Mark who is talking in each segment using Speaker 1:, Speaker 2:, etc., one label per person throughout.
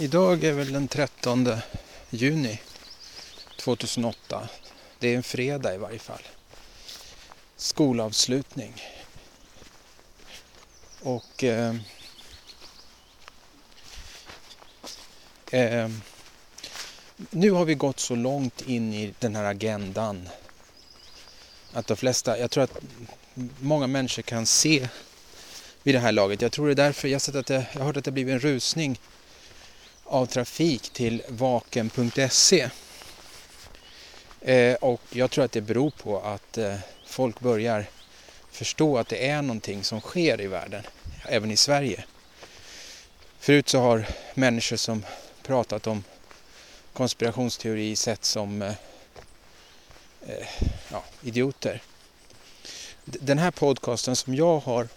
Speaker 1: Idag är väl den 13 juni 2008. Det är en fredag i varje fall. Skolavslutning. Och eh, eh, nu har vi gått så långt in i den här agendan att de flesta, jag tror att många människor kan se vid det här laget. Jag tror det är därför jag, sett att det, jag har hört att det blivit en rusning av trafik till vaken.se. Eh, och jag tror att det beror på att eh, folk börjar förstå att det är någonting som sker i världen, även i Sverige. Förut så har människor som pratat om konspirationsteori sett som eh, eh ja, idioter. Den här podcasten som jag har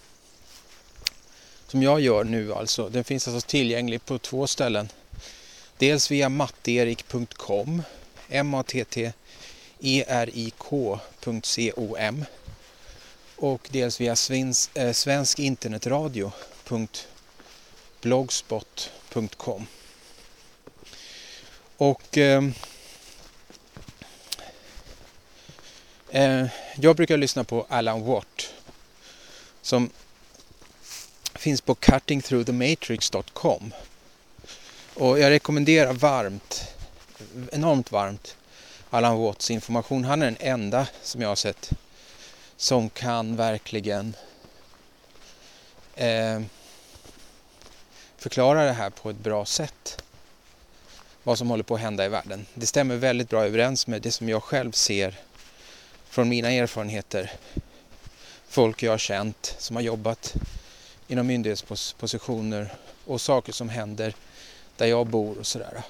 Speaker 1: som jag gör nu alltså, den finns alltså tillgänglig på två ställen. Dels via matterik.com, m-a-t-t-e-r-i-k.com och dels via svensk eh, svenskinternetradio.blogspot.com. Och eh, eh, jag brukar lyssna på Alan Watt som finns på cuttingthroughthematrix.com. Och jag rekommenderar varmt, enormt varmt, Alan Watts information. Han är den enda som jag har sett som kan verkligen eh, förklara det här på ett bra sätt. Vad som håller på att hända i världen. Det stämmer väldigt bra överens med det som jag själv ser från mina erfarenheter. Folk jag har känt som har jobbat inom myndighetspositioner och saker som händer där jag bor och sådär.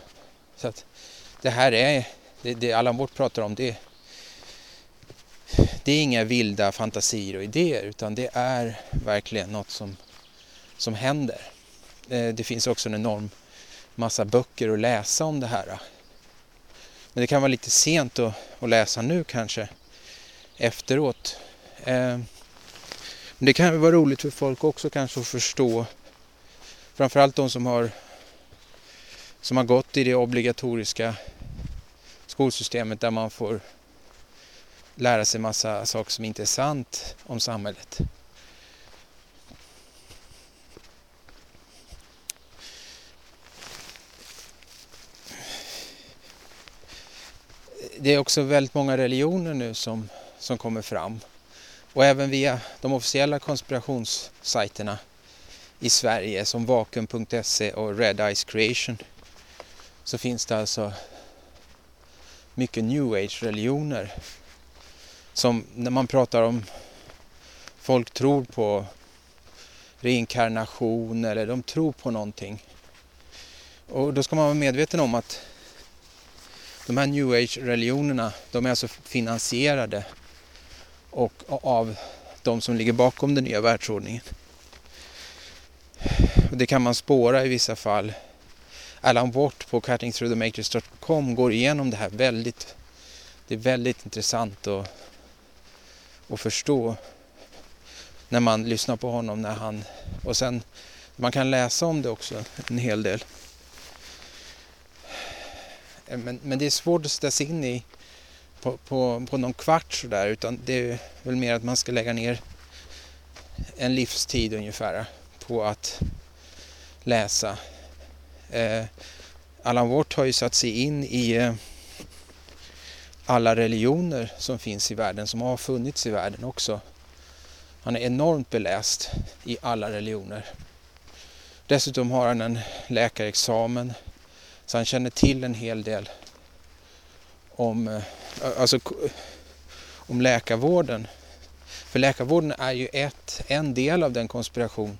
Speaker 1: Så att det här är, det, det Allan Wårt pratar om, det, det är inga vilda fantasier och idéer utan det är verkligen något som, som händer. Eh, det finns också en enorm massa böcker att läsa om det här. Men det kan vara lite sent att, att läsa nu kanske efteråt. Eh, men det kan vara roligt för folk också kanske att förstå. Framförallt de som har, som har gått i det obligatoriska skolsystemet där man får lära sig massa saker som inte är sant om samhället. Det är också väldigt många religioner nu som, som kommer fram och även via de officiella konspirationssajterna i Sverige som vakuum.se och Red Ice Creation så finns det alltså mycket new age-religioner som när man pratar om folk tror på reinkarnation eller de tror på någonting. Och då ska man vara medveten om att de här new age-religionerna de är alltså finansierade och av de som ligger bakom den nya världsordningen. Det kan man spåra i vissa fall. Alan Watt på cuttingthroughthematrix.com går igenom det här väldigt. Det är väldigt intressant att, att förstå när man lyssnar på honom när han och sen man kan läsa om det också en hel del. Eh, men, men det är svårt att sätta sig in i på, på, på någon kvart sådär utan det är väl mer att man ska lägga ner en livstid ungefär på att läsa. Eh, Watt har ju satt sig in i eh, alla religioner som finns i världen, som har funnits i världen också. Han är enormt beläst i alla religioner. Dessutom har han en läkarexamen så han känner till en hel del om, eh, alltså, om läkarvården. För läkarvården är ju ett, en del av den konspiration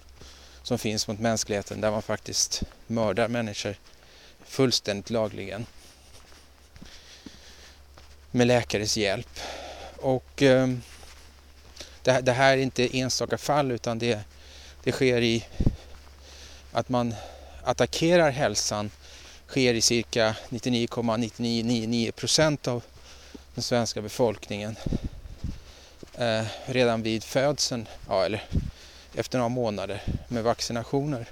Speaker 1: som finns mot mänskligheten där man faktiskt mördar människor fullständigt lagligen med läkares hjälp. Och eh, det, det, här är inte enstaka fall utan det, det sker i att man attackerar hälsan sker i cirka 99,9999 procent av den svenska befolkningen eh, redan vid födseln, ja, eller efter några månader med vaccinationer.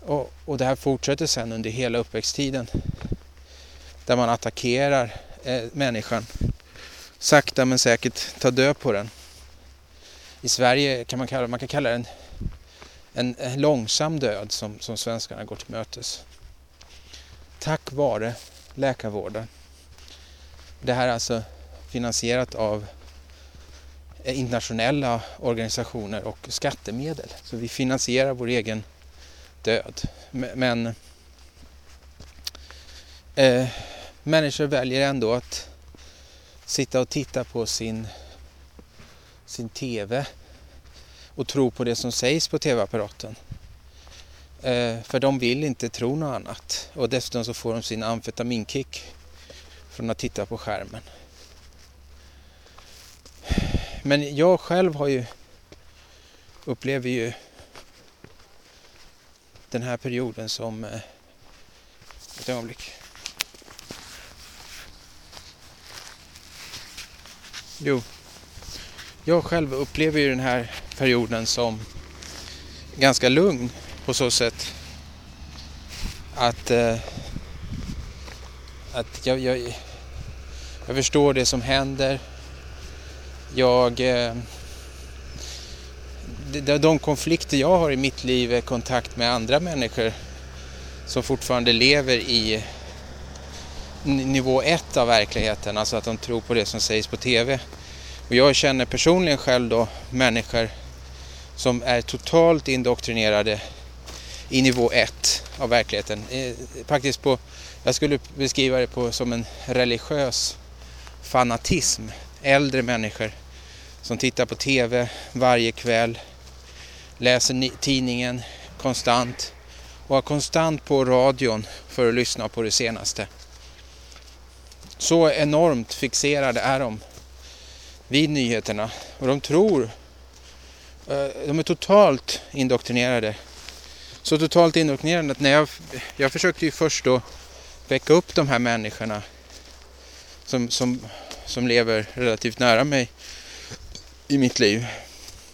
Speaker 1: Och, och det här fortsätter sen under hela uppväxttiden. Där man attackerar eh, människan. Sakta men säkert tar död på den. I Sverige kan man kalla, man kan kalla det en, en, en långsam död som, som svenskarna går till mötes. Tack vare läkarvården. Det här är alltså finansierat av Eh, internationella organisationer och skattemedel. Så vi finansierar vår egen död. Men eh, människor väljer ändå att sitta och titta på sin, sin TV och tro på det som sägs på TV-apparaten. Eh, för de vill inte tro något annat. Och dessutom så får de sin amfetaminkick från att titta på skärmen. Men jag själv har ju upplever ju den här perioden som eh, ett ögonblick. Jo, jag själv upplever ju den här perioden som ganska lugn på så sätt att, eh, att jag, jag, jag förstår det som händer. Jag... Eh, de, de konflikter jag har i mitt liv är kontakt med andra människor som fortfarande lever i nivå ett av verkligheten, alltså att de tror på det som sägs på TV. Och jag känner personligen själv då människor som är totalt indoktrinerade i nivå ett av verkligheten. Eh, faktiskt på, jag skulle beskriva det på, som en religiös fanatism. Äldre människor som tittar på TV varje kväll, läser tidningen konstant och har konstant på radion för att lyssna på det senaste. Så enormt fixerade är de vid nyheterna och de tror, eh, de är totalt indoktrinerade. Så totalt indoktrinerade att när jag, jag försökte ju först då väcka upp de här människorna som, som, som lever relativt nära mig i mitt liv.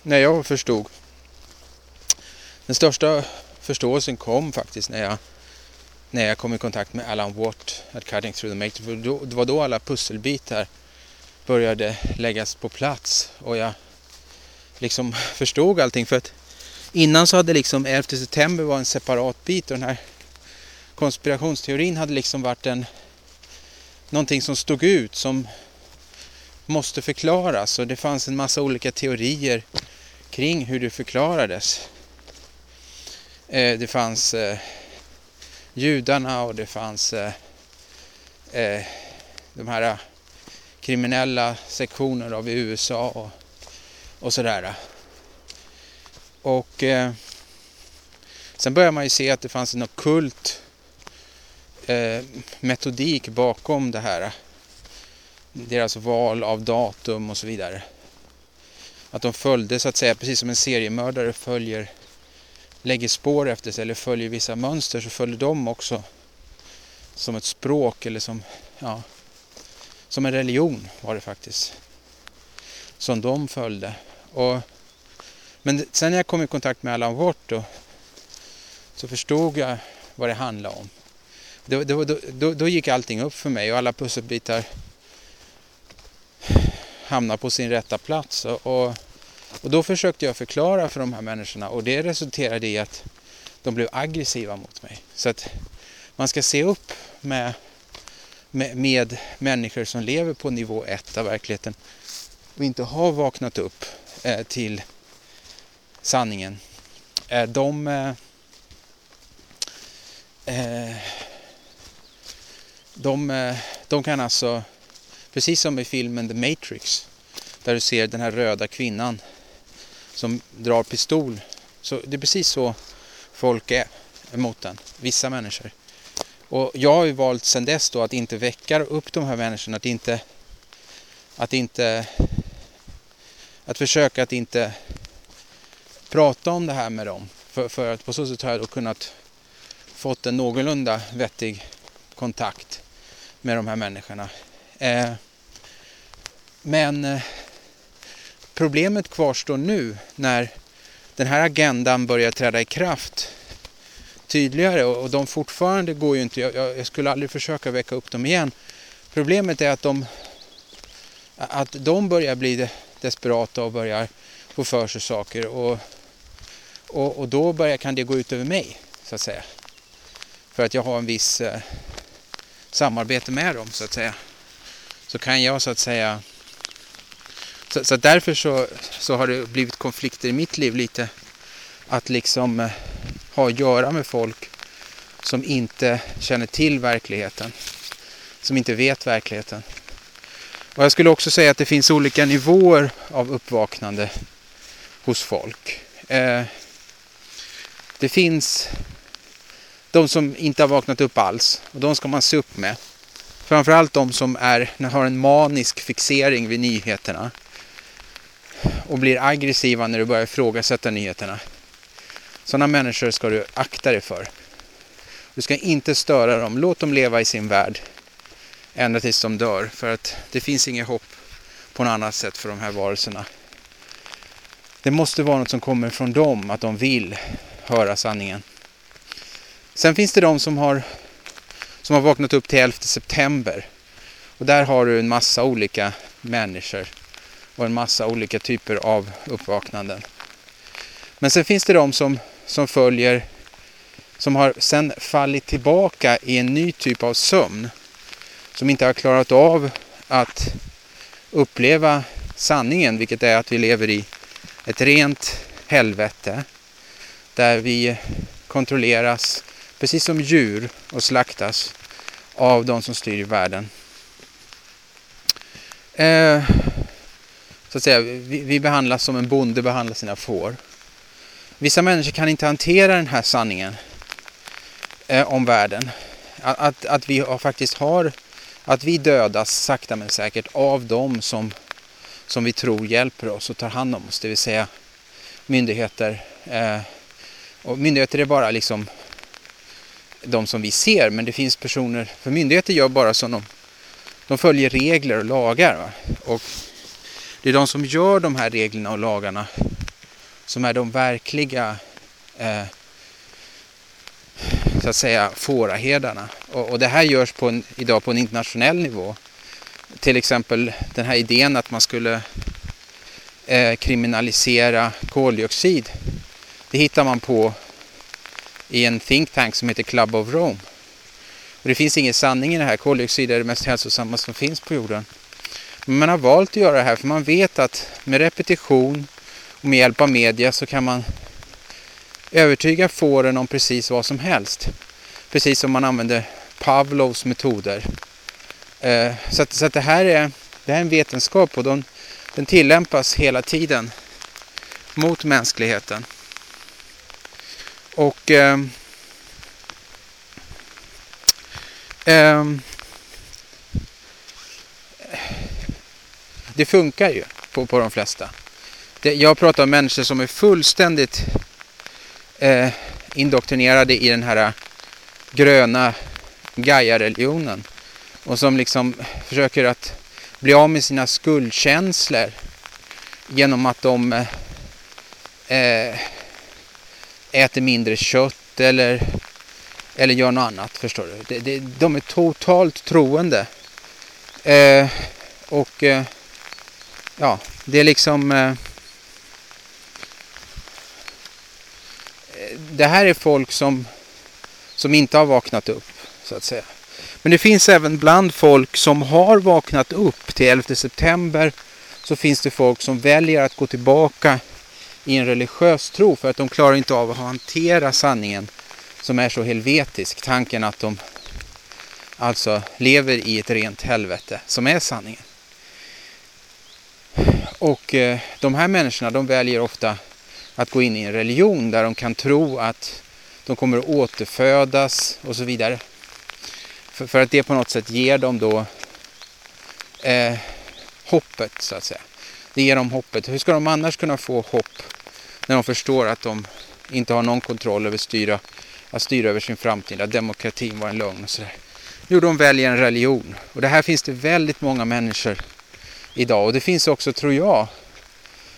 Speaker 1: När jag förstod. Den största förståelsen kom faktiskt när jag, när jag kom i kontakt med Alan Watt at Cutting Through the Matrix. Det var då alla pusselbitar började läggas på plats och jag liksom förstod allting. För att innan så hade liksom 11 september var en separat bit och den här konspirationsteorin hade liksom varit en någonting som stod ut som måste förklaras och det fanns en massa olika teorier kring hur det förklarades. Eh, det fanns eh, judarna och det fanns eh, eh de här eh, kriminella sektioner av USA och, och sådär. Och eh, sen börjar man ju se att det fanns en okult eh, metodik bakom det här. Deras val av datum och så vidare. Att de följde så att säga, precis som en seriemördare följer, lägger spår efter sig eller följer vissa mönster så följer de också som ett språk eller som, ja, som en religion var det faktiskt. Som de följde. Och, men sen när jag kom i kontakt med Alan Watt då, så förstod jag vad det handlade om. Då, då, då, då gick allting upp för mig och alla pusselbitar hamnar på sin rätta plats. Och, och, och då försökte jag förklara för de här människorna och det resulterade i att de blev aggressiva mot mig. Så att man ska se upp med med, med människor som lever på nivå 1 av verkligheten och inte har vaknat upp eh, till sanningen. Eh, de, eh, eh de, eh, de kan alltså, precis som i filmen The Matrix, där du ser den här röda kvinnan som drar pistol. Så det är precis så folk är emot den, vissa människor. Och jag har ju valt sedan dess då att inte väcka upp de här människorna, att inte, att inte, att försöka att inte prata om det här med dem. För, för att på så sätt har jag då kunnat fått en någorlunda vettig kontakt med de här människorna. Eh, men eh, problemet kvarstår nu när den här agendan börjar träda i kraft tydligare och, och de fortfarande går ju inte, jag, jag, skulle aldrig försöka väcka upp dem igen. Problemet är att de, att de börjar bli desperata och börjar få för sig saker och, och, och då börjar, kan det gå ut över mig så att säga. För att jag har en viss eh, samarbete med dem så att säga. Så kan jag så att säga så, så därför så, så har det blivit konflikter i mitt liv lite att liksom eh, ha att göra med folk som inte känner till verkligheten. Som inte vet verkligheten. Och jag skulle också säga att det finns olika nivåer av uppvaknande hos folk. Eh, det finns de som inte har vaknat upp alls och de ska man se upp med. Framförallt de som är, har en manisk fixering vid nyheterna och blir aggressiva när du börjar ifrågasätta nyheterna. Sådana människor ska du akta dig för. Du ska inte störa dem. Låt dem leva i sin värld ända tills de dör. För att det finns inget hopp på något annat sätt för de här varelserna. Det måste vara något som kommer från dem, att de vill höra sanningen. Sen finns det de som har, som har vaknat upp till 11 september. Och där har du en massa olika människor och en massa olika typer av uppvaknanden. Men sen finns det de som, som följer, som har sen fallit tillbaka i en ny typ av sömn. Som inte har klarat av att uppleva sanningen, vilket är att vi lever i ett rent helvete. Där vi kontrolleras, precis som djur, och slaktas av de som styr världen. Eh, så att säga, vi, vi behandlas som en bonde behandlar sina får. Vissa människor kan inte hantera den här sanningen eh, om världen. Att, att, att, vi faktiskt har, att vi dödas sakta men säkert av dem som, som vi tror hjälper oss och tar hand om oss, det vill säga myndigheter. Eh, och myndigheter är bara liksom de som vi ser, men det finns personer, för myndigheter gör bara som de, de följer regler och lagar. Va? Och det är de som gör de här reglerna och lagarna som är de verkliga eh, så att säga fåraherdarna. Och, och det här görs på en, idag på en internationell nivå. Till exempel den här idén att man skulle eh, kriminalisera koldioxid. Det hittar man på i en think tank som heter Club of Rome. Och det finns ingen sanning i det här. Koldioxid är det mest hälsosamma som finns på jorden. Men man har valt att göra det här för man vet att med repetition och med hjälp av media så kan man övertyga fåren om precis vad som helst. Precis som man använder Pavlovs metoder. Eh, så att, så att det, här är, det här är en vetenskap och de, den tillämpas hela tiden mot mänskligheten. Och eh, eh, det funkar ju på, på de flesta. Det, jag pratar om människor som är fullständigt eh, indoktrinerade i den här gröna Gaia-religionen och som liksom försöker att bli av med sina skuldkänslor genom att de eh, eh äter mindre kött eller, eller gör något annat, förstår du. De, de, de är totalt troende. Eh, och eh, ja, det är liksom... Eh, det här är folk som, som inte har vaknat upp, så att säga. Men det finns även bland folk som har vaknat upp till 11 september så finns det folk som väljer att gå tillbaka i en religiös tro för att de klarar inte av att hantera sanningen som är så helvetisk. Tanken att de alltså lever i ett rent helvete som är sanningen. Och eh, de här människorna de väljer ofta att gå in i en religion där de kan tro att de kommer att återfödas och så vidare. För, för att det på något sätt ger dem då eh, hoppet så att säga. Det ger dem hoppet. Hur ska de annars kunna få hopp när de förstår att de inte har någon kontroll över styra, att styra över sin framtid, att demokratin var en lögn och sådär. Jo, de väljer en religion. Och det här finns det väldigt många människor idag. Och det finns också, tror jag,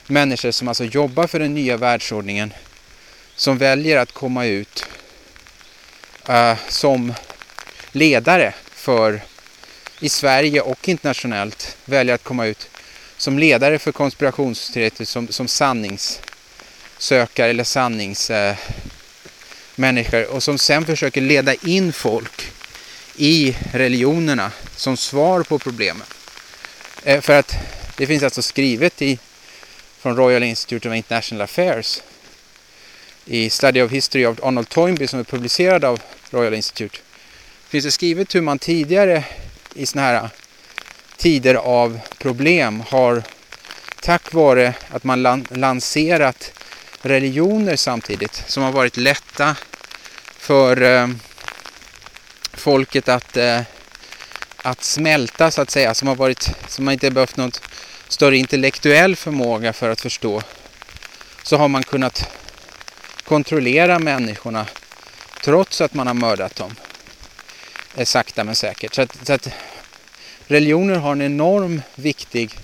Speaker 1: människor som alltså jobbar för den nya världsordningen som väljer att komma ut uh, som ledare för i Sverige och internationellt väljer att komma ut som ledare för konspirationsteoretiker som, som sanningssökare eller sanningsmänniskor eh, och som sen försöker leda in folk i religionerna som svar på problemen. Eh, för att det finns alltså skrivet i från Royal Institute of International Affairs i Study of History of Arnold Toynbee som är publicerad av Royal Institute finns det skrivet hur man tidigare i såna här tider av problem har tack vare att man lanserat religioner samtidigt som har varit lätta för eh, folket att, eh, att smälta så att säga som har varit som har inte behövt något större intellektuell förmåga för att förstå så har man kunnat kontrollera människorna trots att man har mördat dem. Eh, sakta men säkert. Så att, så att religioner har en enorm viktig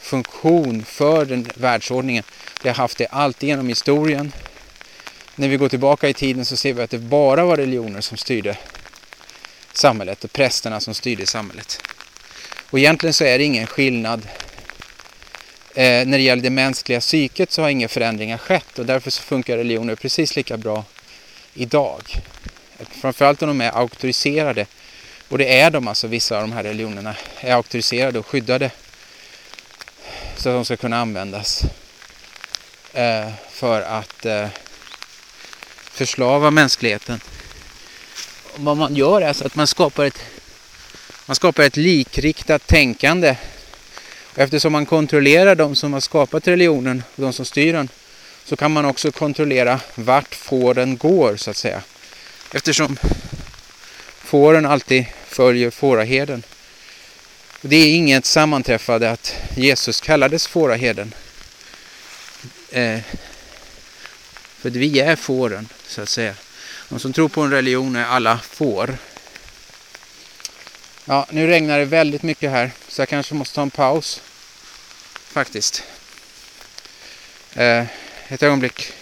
Speaker 1: funktion för den världsordningen. Det har haft det alltid genom historien. När vi går tillbaka i tiden så ser vi att det bara var religioner som styrde samhället och prästerna som styrde samhället. Och egentligen så är det ingen skillnad Eh, när det gäller det mänskliga psyket så har inga förändringar skett och därför så funkar religioner precis lika bra idag. Framförallt om de är auktoriserade. Och det är de alltså, vissa av de här religionerna är auktoriserade och skyddade. Så att de ska kunna användas Eh, för att eh, förslava mänskligheten. Och vad man gör är alltså att man skapar ett, man skapar ett likriktat tänkande Eftersom man kontrollerar de som har skapat religionen och de som styr den så kan man också kontrollera vart fåren går så att säga. Eftersom fåren alltid följer fåraherden. Det är inget sammanträffande att Jesus kallades fåraherden. Eh, för vi är fåren så att säga. De som tror på en religion är alla får. Ja, nu regnar det väldigt mycket här så jag kanske måste ta en paus faktiskt. Eh, ett ögonblick.